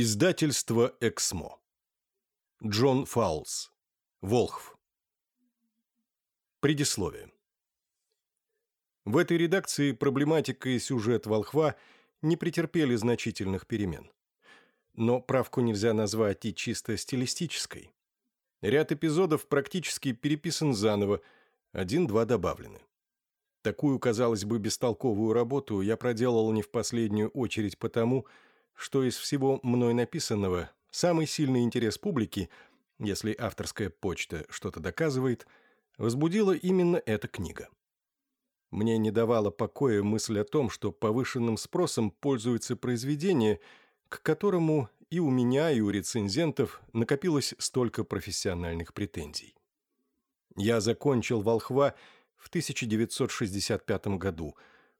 Издательство «Эксмо». Джон Фаулс. Волхв. Предисловие. В этой редакции проблематика и сюжет «Волхва» не претерпели значительных перемен. Но правку нельзя назвать и чисто стилистической. Ряд эпизодов практически переписан заново, один-два добавлены. Такую, казалось бы, бестолковую работу я проделал не в последнюю очередь потому, что что из всего мной написанного самый сильный интерес публики, если авторская почта что-то доказывает, возбудила именно эта книга. Мне не давала покоя мысль о том, что повышенным спросом пользуется произведение, к которому и у меня, и у рецензентов накопилось столько профессиональных претензий. Я закончил «Волхва» в 1965 году,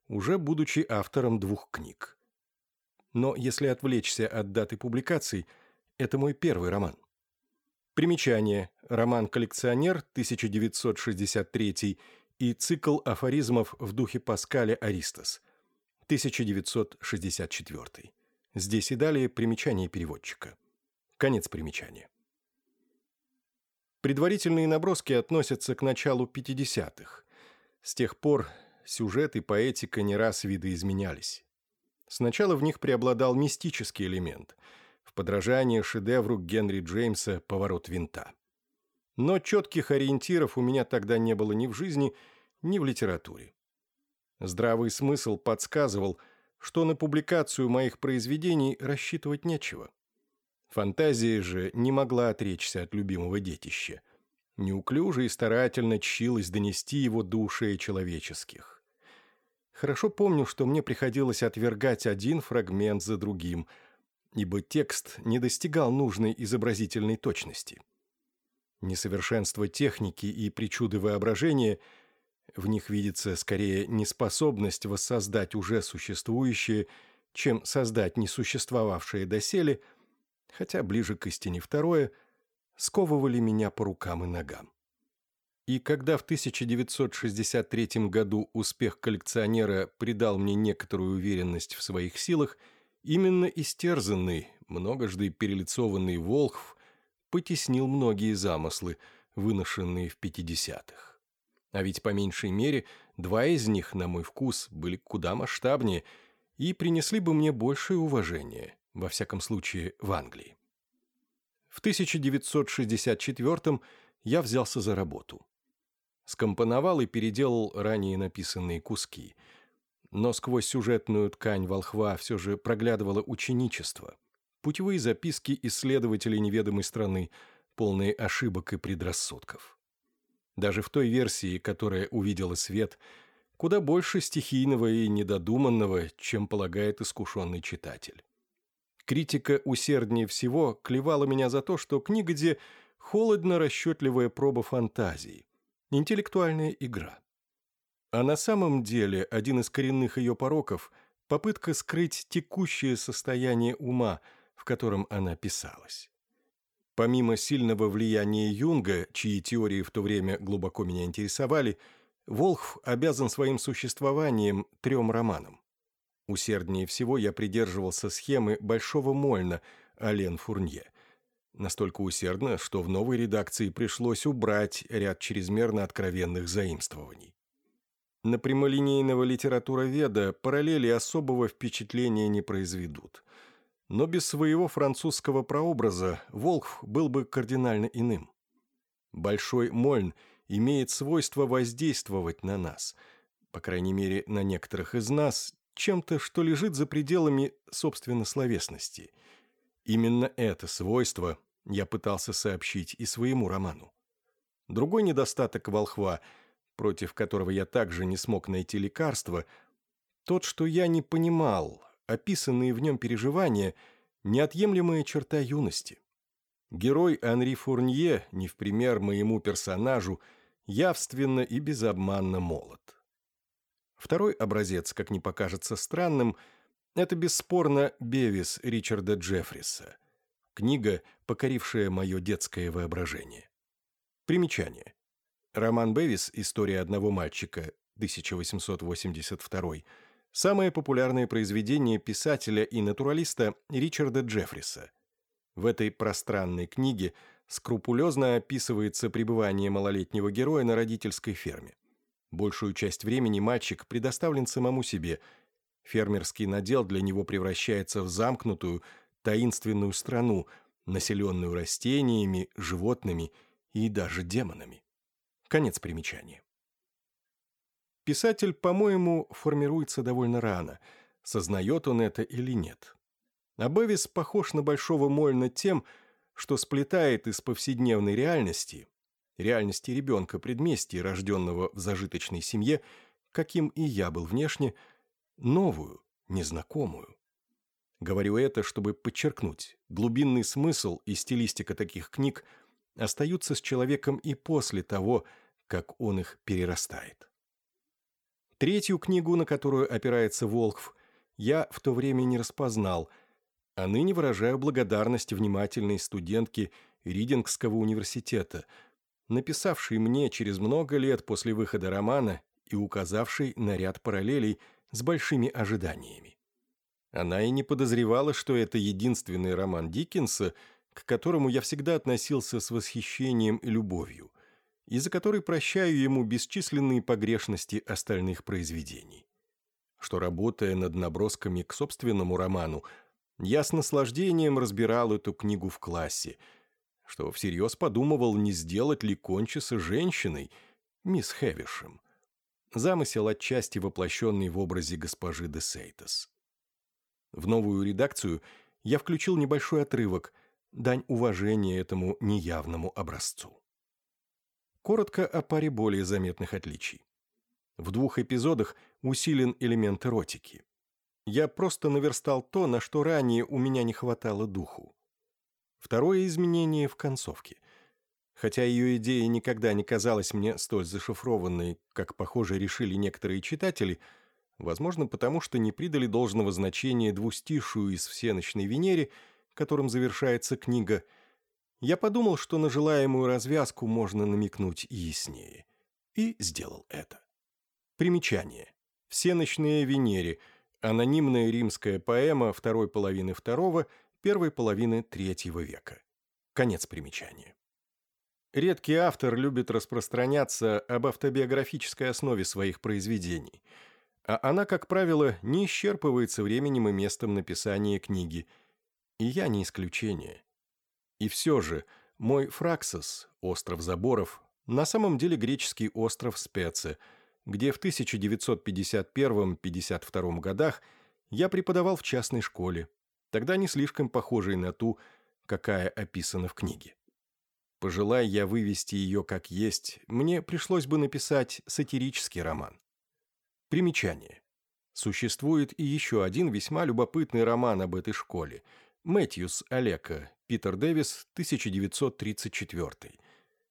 уже будучи автором двух книг но если отвлечься от даты публикаций, это мой первый роман. Примечание. Роман «Коллекционер» 1963 и цикл афоризмов в духе Паскаля «Аристос» 1964. Здесь и далее примечание переводчика. Конец примечания. Предварительные наброски относятся к началу 50-х. С тех пор сюжет и поэтика не раз видоизменялись. Сначала в них преобладал мистический элемент, в подражание шедевру Генри Джеймса «Поворот винта». Но четких ориентиров у меня тогда не было ни в жизни, ни в литературе. Здравый смысл подсказывал, что на публикацию моих произведений рассчитывать нечего. Фантазия же не могла отречься от любимого детища. Неуклюже и старательно чилась донести его до ушей человеческих. Хорошо помню, что мне приходилось отвергать один фрагмент за другим, ибо текст не достигал нужной изобразительной точности. Несовершенство техники и причуды воображения – в них видится скорее неспособность воссоздать уже существующее, чем создать несуществовавшее доселе, хотя ближе к истине второе, сковывали меня по рукам и ногам. И когда в 1963 году успех коллекционера придал мне некоторую уверенность в своих силах, именно истерзанный, многожды перелицованный Волхв потеснил многие замыслы, выношенные в 50-х. А ведь по меньшей мере два из них, на мой вкус, были куда масштабнее и принесли бы мне большее уважение, во всяком случае в Англии. В 1964 я взялся за работу скомпоновал и переделал ранее написанные куски. Но сквозь сюжетную ткань волхва все же проглядывало ученичество. Путевые записки исследователей неведомой страны, полные ошибок и предрассудков. Даже в той версии, которая увидела свет, куда больше стихийного и недодуманного, чем полагает искушенный читатель. Критика усерднее всего клевала меня за то, что книга где холодно расчетливая проба фантазии, интеллектуальная игра. А на самом деле один из коренных ее пороков – попытка скрыть текущее состояние ума, в котором она писалась. Помимо сильного влияния Юнга, чьи теории в то время глубоко меня интересовали, Волхв обязан своим существованием трем романам. Усерднее всего я придерживался схемы Большого Мольна Ален Фурнье – Настолько усердно, что в новой редакции пришлось убрать ряд чрезмерно откровенных заимствований. На прямолинейного литературоведа параллели особого впечатления не произведут. Но без своего французского прообраза Волхв был бы кардинально иным. Большой Мольн имеет свойство воздействовать на нас, по крайней мере, на некоторых из нас, чем-то, что лежит за пределами, собственно, словесности. Именно это свойство я пытался сообщить и своему роману. Другой недостаток волхва, против которого я также не смог найти лекарства, тот, что я не понимал, описанные в нем переживания – неотъемлемая черта юности. Герой Анри Фурнье, не в пример моему персонажу, явственно и безобманно молод. Второй образец, как не покажется странным, это бесспорно Бевис Ричарда Джеффриса – Книга, покорившая мое детское воображение. Примечание. Роман Бевис «История одного мальчика» 1882 Самое популярное произведение писателя и натуралиста Ричарда Джеффриса. В этой пространной книге скрупулезно описывается пребывание малолетнего героя на родительской ферме. Большую часть времени мальчик предоставлен самому себе. Фермерский надел для него превращается в замкнутую, таинственную страну, населенную растениями, животными и даже демонами. Конец примечания. Писатель, по-моему, формируется довольно рано, сознает он это или нет. А Бевис похож на Большого Мольна тем, что сплетает из повседневной реальности, реальности ребенка предместья, рожденного в зажиточной семье, каким и я был внешне, новую, незнакомую. Говорю это, чтобы подчеркнуть, глубинный смысл и стилистика таких книг остаются с человеком и после того, как он их перерастает. Третью книгу, на которую опирается Волхв, я в то время не распознал, а ныне выражаю благодарность внимательной студентке Ридингского университета, написавшей мне через много лет после выхода романа и указавшей на ряд параллелей с большими ожиданиями. Она и не подозревала, что это единственный роман Диккенса, к которому я всегда относился с восхищением и любовью, и за который прощаю ему бесчисленные погрешности остальных произведений. Что, работая над набросками к собственному роману, я с наслаждением разбирал эту книгу в классе, что всерьез подумывал, не сделать ли Кончиса женщиной, мисс Хевишем. Замысел отчасти воплощенный в образе госпожи де Сейтес. В новую редакцию я включил небольшой отрывок, дань уважения этому неявному образцу. Коротко о паре более заметных отличий. В двух эпизодах усилен элемент эротики. Я просто наверстал то, на что ранее у меня не хватало духу. Второе изменение в концовке. Хотя ее идея никогда не казалась мне столь зашифрованной, как, похоже, решили некоторые читатели, возможно, потому что не придали должного значения двустишую из «Всеночной Венере», которым завершается книга, я подумал, что на желаемую развязку можно намекнуть яснее. И сделал это. Примечание. «Всеночные Венере» — Анонимная римская поэма второй половины второго, первой половины третьего века. Конец примечания. Редкий автор любит распространяться об автобиографической основе своих произведений, а она, как правило, не исчерпывается временем и местом написания книги, и я не исключение. И все же мой Фраксос, остров заборов, на самом деле греческий остров Спеце – где в 1951-52 годах я преподавал в частной школе, тогда не слишком похожей на ту, какая описана в книге. Пожелая я вывести ее как есть, мне пришлось бы написать сатирический роман. Примечание. Существует и еще один весьма любопытный роман об этой школе «Мэтьюс Олека», Питер Дэвис, 1934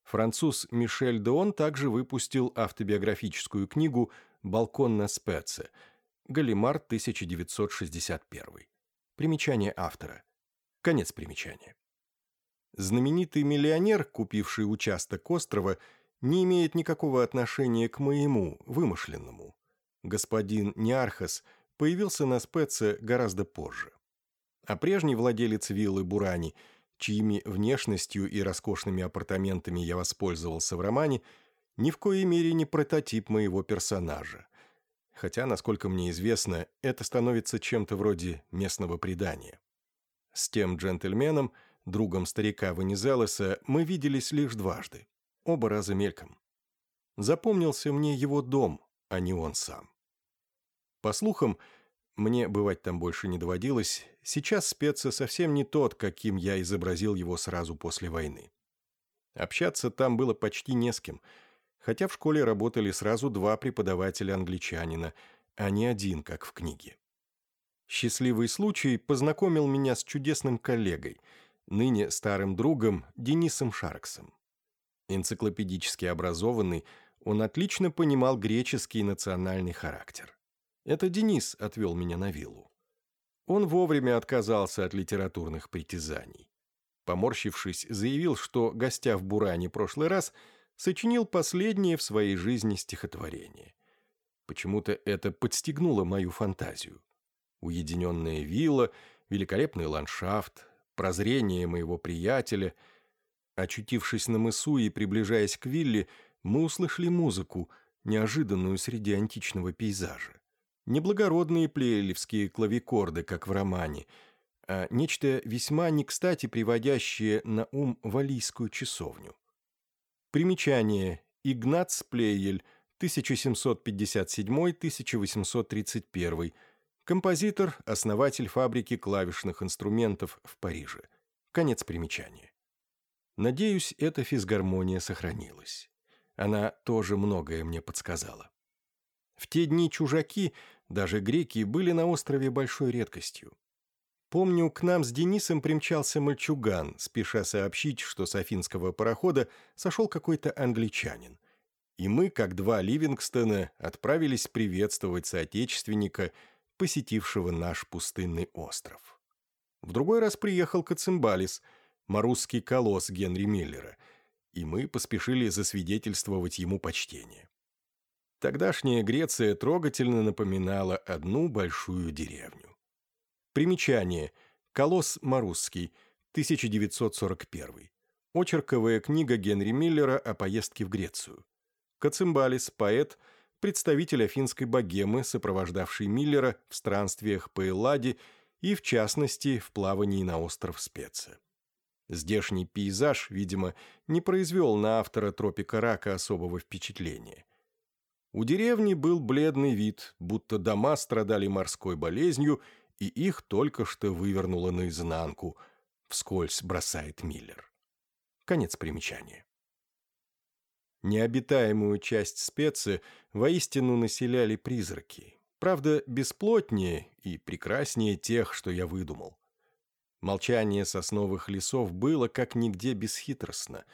Француз Мишель Деон также выпустил автобиографическую книгу «Балкон на Спеце», Галимар, 1961. Примечание автора. Конец примечания. Знаменитый миллионер, купивший участок острова, не имеет никакого отношения к моему, вымышленному. Господин Ниархас появился на Спеце гораздо позже. А прежний владелец виллы Бурани – чьими внешностью и роскошными апартаментами я воспользовался в романе, ни в коей мере не прототип моего персонажа. Хотя, насколько мне известно, это становится чем-то вроде местного предания. С тем джентльменом, другом старика Венезелеса, мы виделись лишь дважды, оба раза мельком. Запомнился мне его дом, а не он сам. По слухам, мне бывать там больше не доводилось, сейчас специя совсем не тот, каким я изобразил его сразу после войны. Общаться там было почти не с кем, хотя в школе работали сразу два преподавателя-англичанина, а не один, как в книге. Счастливый случай познакомил меня с чудесным коллегой, ныне старым другом Денисом Шарксом. Энциклопедически образованный, он отлично понимал греческий национальный характер. Это Денис отвел меня на виллу. Он вовремя отказался от литературных притязаний. Поморщившись, заявил, что, гостя в Буране прошлый раз, сочинил последнее в своей жизни стихотворение. Почему-то это подстегнуло мою фантазию. Уединенная вилла, великолепный ландшафт, прозрение моего приятеля. Очутившись на мысу и приближаясь к вилле, мы услышали музыку, неожиданную среди античного пейзажа. Неблагородные плейлевские клавикорды, как в романе, а нечто весьма не кстати приводящее на ум валийскую часовню. Примечание. Игнац Плеель, 1757-1831, композитор, основатель фабрики клавишных инструментов в Париже. Конец примечания. Надеюсь, эта физгармония сохранилась. Она тоже многое мне подсказала. В те дни чужаки, даже греки, были на острове большой редкостью. Помню, к нам с Денисом примчался мальчуган, спеша сообщить, что с афинского парохода сошел какой-то англичанин. И мы, как два Ливингстона, отправились приветствовать соотечественника, посетившего наш пустынный остров. В другой раз приехал Кацимбалис, марусский колосс Генри Миллера, и мы поспешили засвидетельствовать ему почтение. Тогдашняя Греция трогательно напоминала одну большую деревню. Примечание. Колосс Марусский, 1941. Очерковая книга Генри Миллера о поездке в Грецию. Кацимбалис, поэт, представитель афинской богемы, сопровождавший Миллера в странствиях по Элладе и, в частности, в плавании на остров Специя. Здешний пейзаж, видимо, не произвел на автора «Тропика рака» особого впечатления. У деревни был бледный вид, будто дома страдали морской болезнью и их только что вывернуло наизнанку, вскользь бросает Миллер. Конец примечания. Необитаемую часть специи воистину населяли призраки, правда, бесплотнее и прекраснее тех, что я выдумал. Молчание сосновых лесов было как нигде бесхитростно,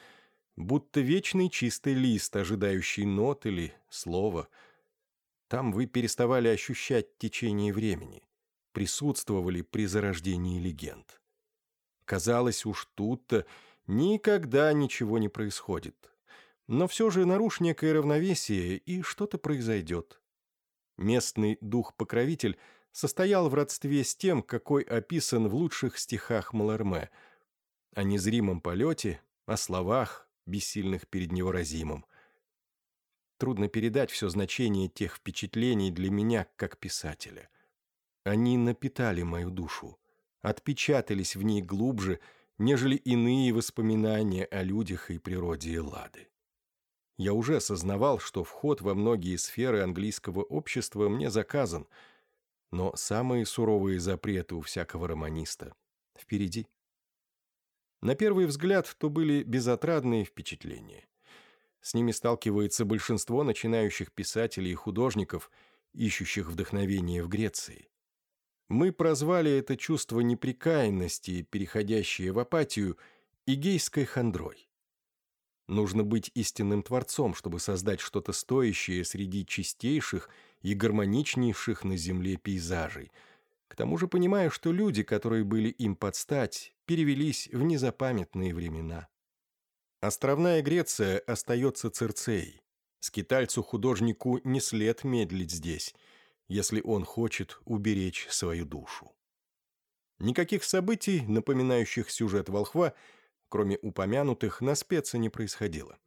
будто вечный чистый лист, ожидающий нот или слова. Там вы переставали ощущать течение времени присутствовали при зарождении легенд. Казалось, уж тут-то никогда ничего не происходит. Но все же нарушь некое равновесие, и что-то произойдет. Местный дух-покровитель состоял в родстве с тем, какой описан в лучших стихах Маларме, о незримом полете, о словах, бессильных перед невыразимым. Трудно передать все значение тех впечатлений для меня, как писателя. Они напитали мою душу, отпечатались в ней глубже, нежели иные воспоминания о людях и природе Эллады. Я уже осознавал, что вход во многие сферы английского общества мне заказан, но самые суровые запреты у всякого романиста впереди. На первый взгляд, то были безотрадные впечатления. С ними сталкивается большинство начинающих писателей и художников, ищущих вдохновение в Греции. Мы прозвали это чувство неприкаянности, переходящее в апатию, игейской хандрой. Нужно быть истинным творцом, чтобы создать что-то стоящее среди чистейших и гармоничнейших на земле пейзажей. К тому же понимая, что люди, которые были им под стать, перевелись в незапамятные времена. Островная Греция остается Церцеей. Скитальцу-художнику не след медлить здесь – если он хочет уберечь свою душу. Никаких событий, напоминающих сюжет «Волхва», кроме упомянутых, на спеце не происходило.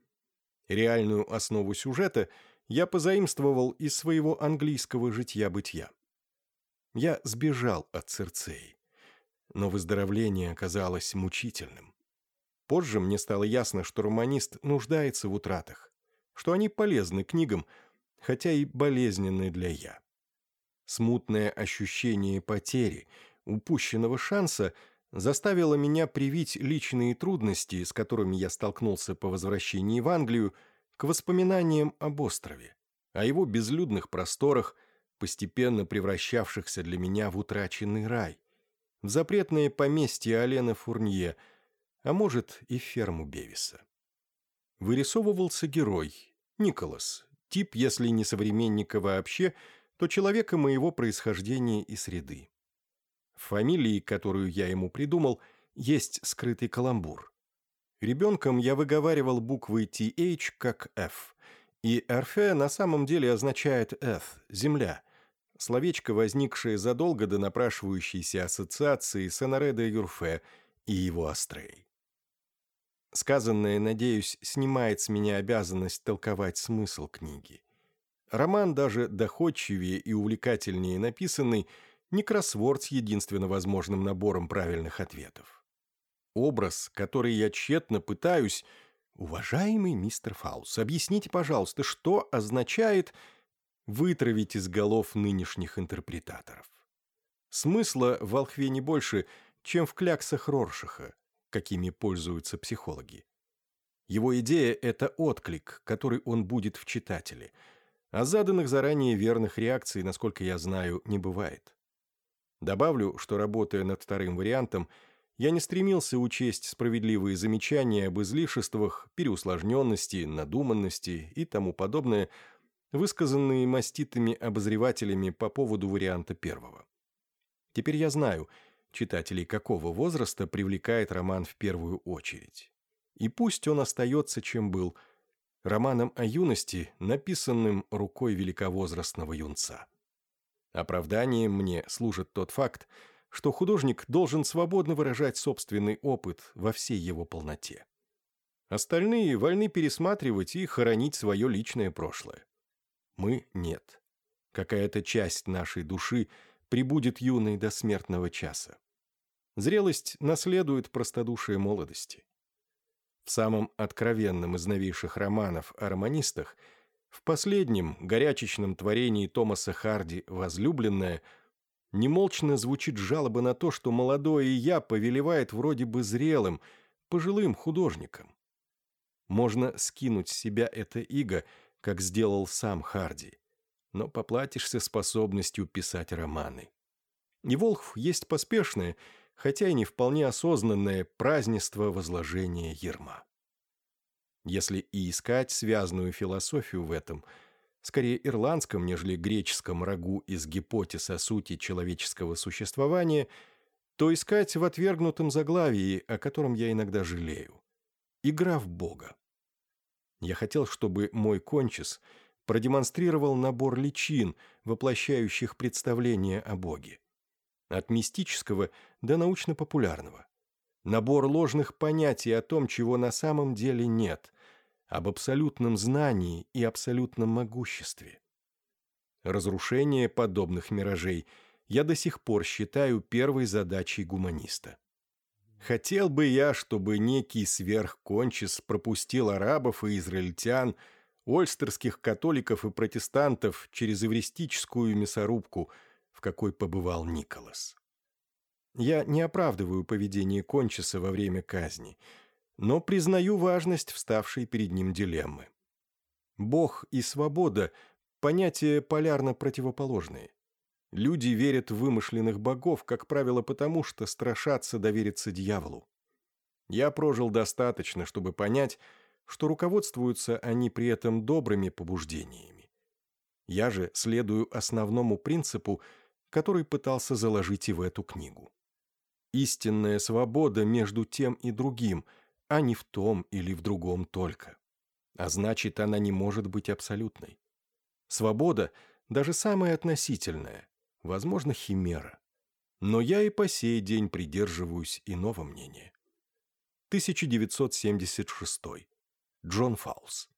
Реальную основу сюжета я позаимствовал из своего английского житья-бытия. Я сбежал от Церцеи, но выздоровление оказалось мучительным. Позже мне стало ясно, что романист нуждается в утратах, что они полезны книгам, хотя и болезненны для «я». Смутное ощущение потери, упущенного шанса заставило меня привить личные трудности, с которыми я столкнулся по возвращении в Англию, к воспоминаниям об острове, о его безлюдных просторах, постепенно превращавшихся для меня в утраченный рай, в запретное поместье Алена Фурнье, а может и ферму Бевиса. Вырисовывался герой, Николас, тип, если не современника вообще – то человека моего происхождения и среды. В фамилии, которую я ему придумал, есть скрытый каламбур. Ребенком я выговаривал буквы TH как F, И «эрфе» на самом деле означает «эф» — «земля», словечко, возникшее задолго до напрашивающейся ассоциации с Анаре де Юрфе и его Астрей. Сказанное, надеюсь, снимает с меня обязанность толковать смысл книги. Роман даже доходчивее и увлекательнее написанный, не кроссворд с единственно возможным набором правильных ответов. Образ, который я тщетно пытаюсь... Уважаемый мистер Фаус, объясните, пожалуйста, что означает вытравить из голов нынешних интерпретаторов. Смысла в волхве не больше, чем в кляксах Роршаха, какими пользуются психологи. Его идея – это отклик, который он будет в читателе, а заданных заранее верных реакций, насколько я знаю, не бывает. Добавлю, что, работая над вторым вариантом, я не стремился учесть справедливые замечания об излишествах, переусложненности, надуманности и тому подобное, высказанные маститыми обозревателями по поводу варианта первого. Теперь я знаю – читателей какого возраста привлекает роман в первую очередь. И пусть он остается, чем был, романом о юности, написанным рукой великовозрастного юнца. Оправданием мне служит тот факт, что художник должен свободно выражать собственный опыт во всей его полноте. Остальные вольны пересматривать и хоронить свое личное прошлое. Мы – нет. Какая-то часть нашей души – прибудет юной до смертного часа. Зрелость наследует простодушие молодости. В самом откровенном из новейших романов о романистах, в последнем горячечном творении Томаса Харди «Возлюбленная» немолчно звучит жалоба на то, что молодое я повелевает вроде бы зрелым, пожилым художникам. Можно скинуть с себя это иго, как сделал сам Харди – но поплатишься способностью писать романы. И Волхв есть поспешное, хотя и не вполне осознанное празднество возложения ерма. Если и искать связанную философию в этом, скорее ирландском, нежели греческом рагу из гипотез о сути человеческого существования, то искать в отвергнутом заглавии, о котором я иногда жалею. Игра в Бога. Я хотел, чтобы мой кончис — продемонстрировал набор личин, воплощающих представление о Боге. От мистического до научно-популярного. Набор ложных понятий о том, чего на самом деле нет, об абсолютном знании и абсолютном могуществе. Разрушение подобных миражей я до сих пор считаю первой задачей гуманиста. Хотел бы я, чтобы некий сверхкончис пропустил арабов и израильтян – ольстерских католиков и протестантов через эвристическую мясорубку, в какой побывал Николас. Я не оправдываю поведение Кончиса во время казни, но признаю важность вставшей перед ним дилеммы. Бог и свобода – понятия полярно противоположные. Люди верят в вымышленных богов, как правило, потому что страшатся довериться дьяволу. Я прожил достаточно, чтобы понять – что руководствуются они при этом добрыми побуждениями. Я же следую основному принципу, который пытался заложить и в эту книгу. Истинная свобода между тем и другим, а не в том или в другом только. А значит, она не может быть абсолютной. Свобода, даже самая относительная, возможно, химера. Но я и по сей день придерживаюсь иного мнения. 1976. Джон Фаус.